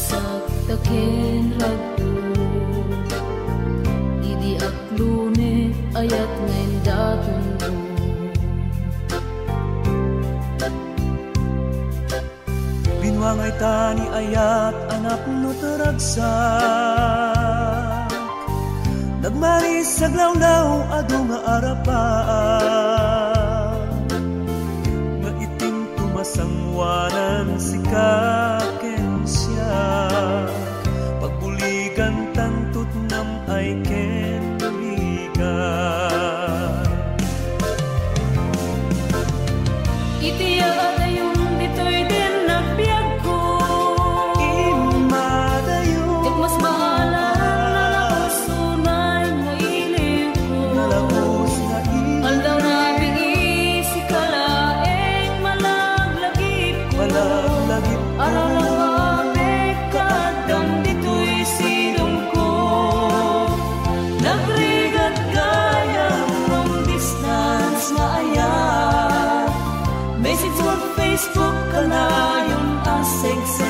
saktakin ragdo Idi aklune ayat ngayon datundo. Binwangay ayat anak no taragsak. Nagmaris saglawlaw adu nga arapaan Maitim tumasangwanan si Facebook kanayon asig sa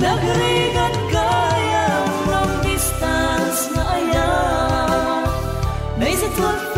Thank you. distance na sa